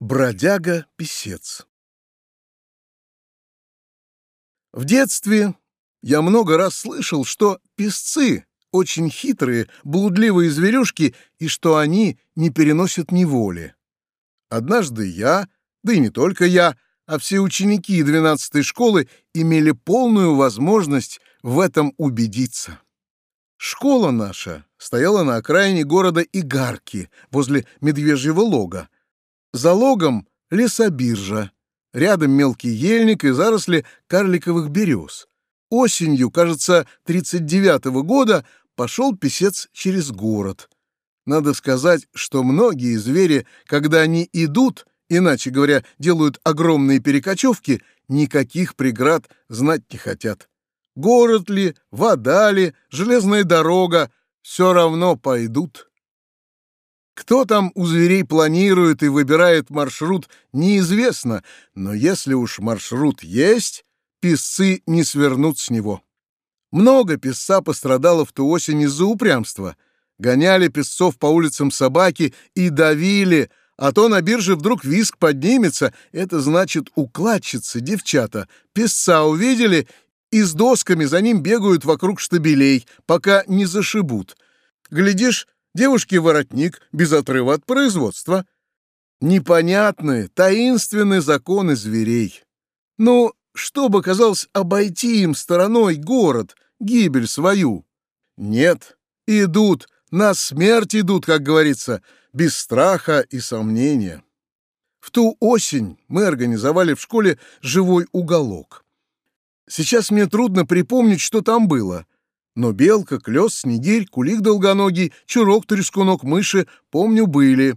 Бродяга-писец В детстве я много раз слышал, что песцы очень хитрые, блудливые зверюшки и что они не переносят неволи. Однажды я, да и не только я, а все ученики 12-й школы имели полную возможность в этом убедиться. Школа наша стояла на окраине города Игарки, возле Медвежьего лога, за логом лесобиржа, рядом мелкий ельник и заросли карликовых берез. Осенью, кажется, 39-го года пошел писец через город. Надо сказать, что многие звери, когда они идут, иначе говоря, делают огромные перекочевки, никаких преград знать не хотят. Город ли, вода ли, железная дорога — все равно пойдут. Кто там у зверей планирует и выбирает маршрут, неизвестно, но если уж маршрут есть, песцы не свернут с него. Много песца пострадало в ту осень из-за упрямства. Гоняли песцов по улицам собаки и давили, а то на бирже вдруг виск поднимется, это значит укладчицы, девчата. Песца увидели и с досками за ним бегают вокруг штабелей, пока не зашибут. Глядишь, Девушки воротник без отрыва от производства. Непонятные, таинственные законы зверей. Ну, чтобы, казалось, обойти им стороной город, гибель свою. Нет, идут, на смерть идут, как говорится, без страха и сомнения. В ту осень мы организовали в школе живой уголок. Сейчас мне трудно припомнить, что там было. Но белка, клёс, снегирь, кулик долгоногий, чурок, трескунок, мыши, помню, были.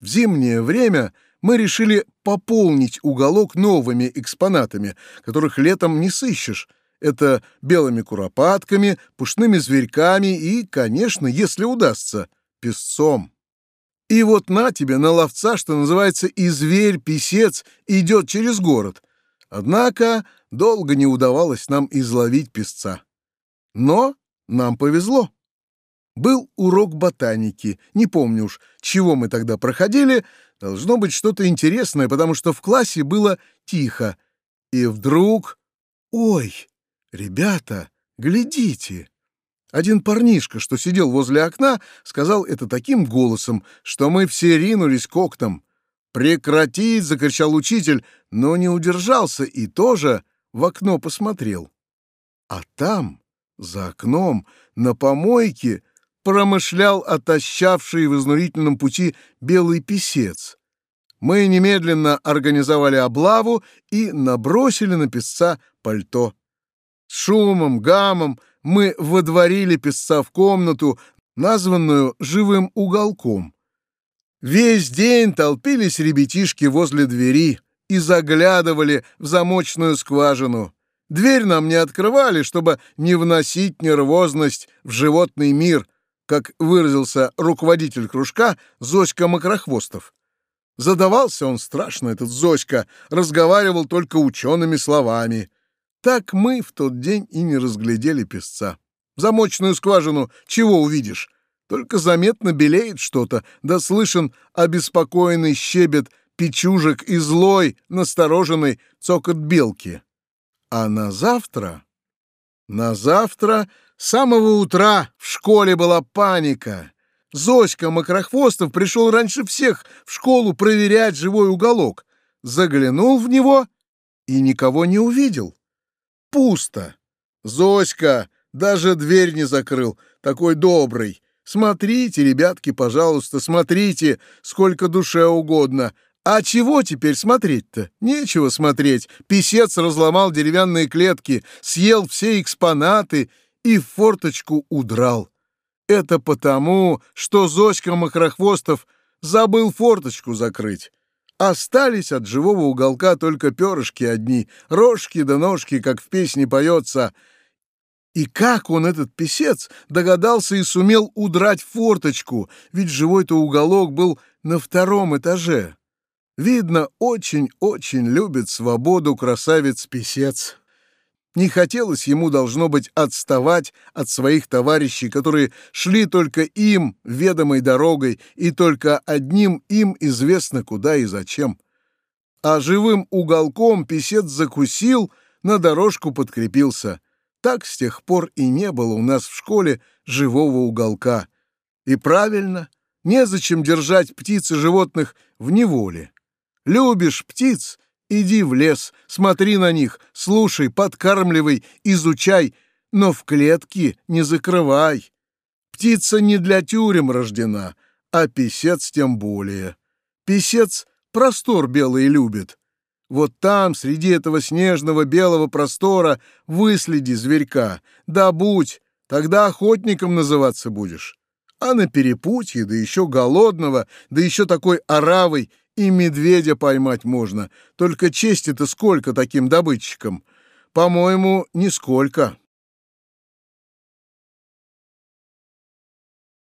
В зимнее время мы решили пополнить уголок новыми экспонатами, которых летом не сыщешь. Это белыми куропатками, пушными зверьками и, конечно, если удастся, песцом. И вот на тебе, на ловца, что называется, и зверь-писец идет через город. Однако долго не удавалось нам изловить песца. Но нам повезло. Был урок ботаники. Не помню уж, чего мы тогда проходили. Должно быть что-то интересное, потому что в классе было тихо. И вдруг... Ой, ребята, глядите! Один парнишка, что сидел возле окна, сказал это таким голосом, что мы все ринулись к окнам. «Прекратить!» — закричал учитель, но не удержался и тоже в окно посмотрел. А там за окном, на помойке, промышлял отощавший в изнурительном пути белый писец. Мы немедленно организовали облаву и набросили на песца пальто. С шумом, гамом мы водворили песца в комнату, названную «живым уголком». Весь день толпились ребятишки возле двери и заглядывали в замочную скважину. Дверь нам не открывали, чтобы не вносить нервозность в животный мир, как выразился руководитель кружка Зоська Макрохвостов. Задавался он страшно, этот Зоська, разговаривал только учеными словами. Так мы в тот день и не разглядели песца. Замочную скважину чего увидишь? Только заметно белеет что-то, да слышен обеспокоенный щебет печужек и злой, настороженный цокот белки. А на завтра... На завтра с самого утра в школе была паника. Зоська Макрохвостов пришел раньше всех в школу проверять живой уголок. Заглянул в него и никого не увидел. Пусто. Зоська даже дверь не закрыл, такой добрый. Смотрите, ребятки, пожалуйста, смотрите, сколько душе угодно, а чего теперь смотреть-то? Нечего смотреть. Писец разломал деревянные клетки, съел все экспонаты и в форточку удрал. Это потому, что Зоська Махрохвостов забыл форточку закрыть. Остались от живого уголка только перышки одни, рожки да ножки, как в песне поется. И как он, этот писец, догадался и сумел удрать форточку, ведь живой-то уголок был на втором этаже. Видно, очень-очень любит свободу красавец-писец. Не хотелось ему, должно быть, отставать от своих товарищей, которые шли только им ведомой дорогой и только одним им известно куда и зачем. А живым уголком писец закусил, на дорожку подкрепился. Так с тех пор и не было у нас в школе живого уголка. И правильно, незачем держать птиц и животных в неволе. Любишь птиц Иди в лес, смотри на них, слушай, подкармливай, изучай, но в клетки не закрывай. Птица не для тюрем рождена, а писец тем более. Писец простор белый любит. Вот там, среди этого снежного белого простора, выследи зверька, да будь, тогда охотником называться будешь. А на перепутье, да еще голодного, да еще такой оравой — и медведя поймать можно. Только чести-то сколько таким добытчикам? По-моему, нисколько.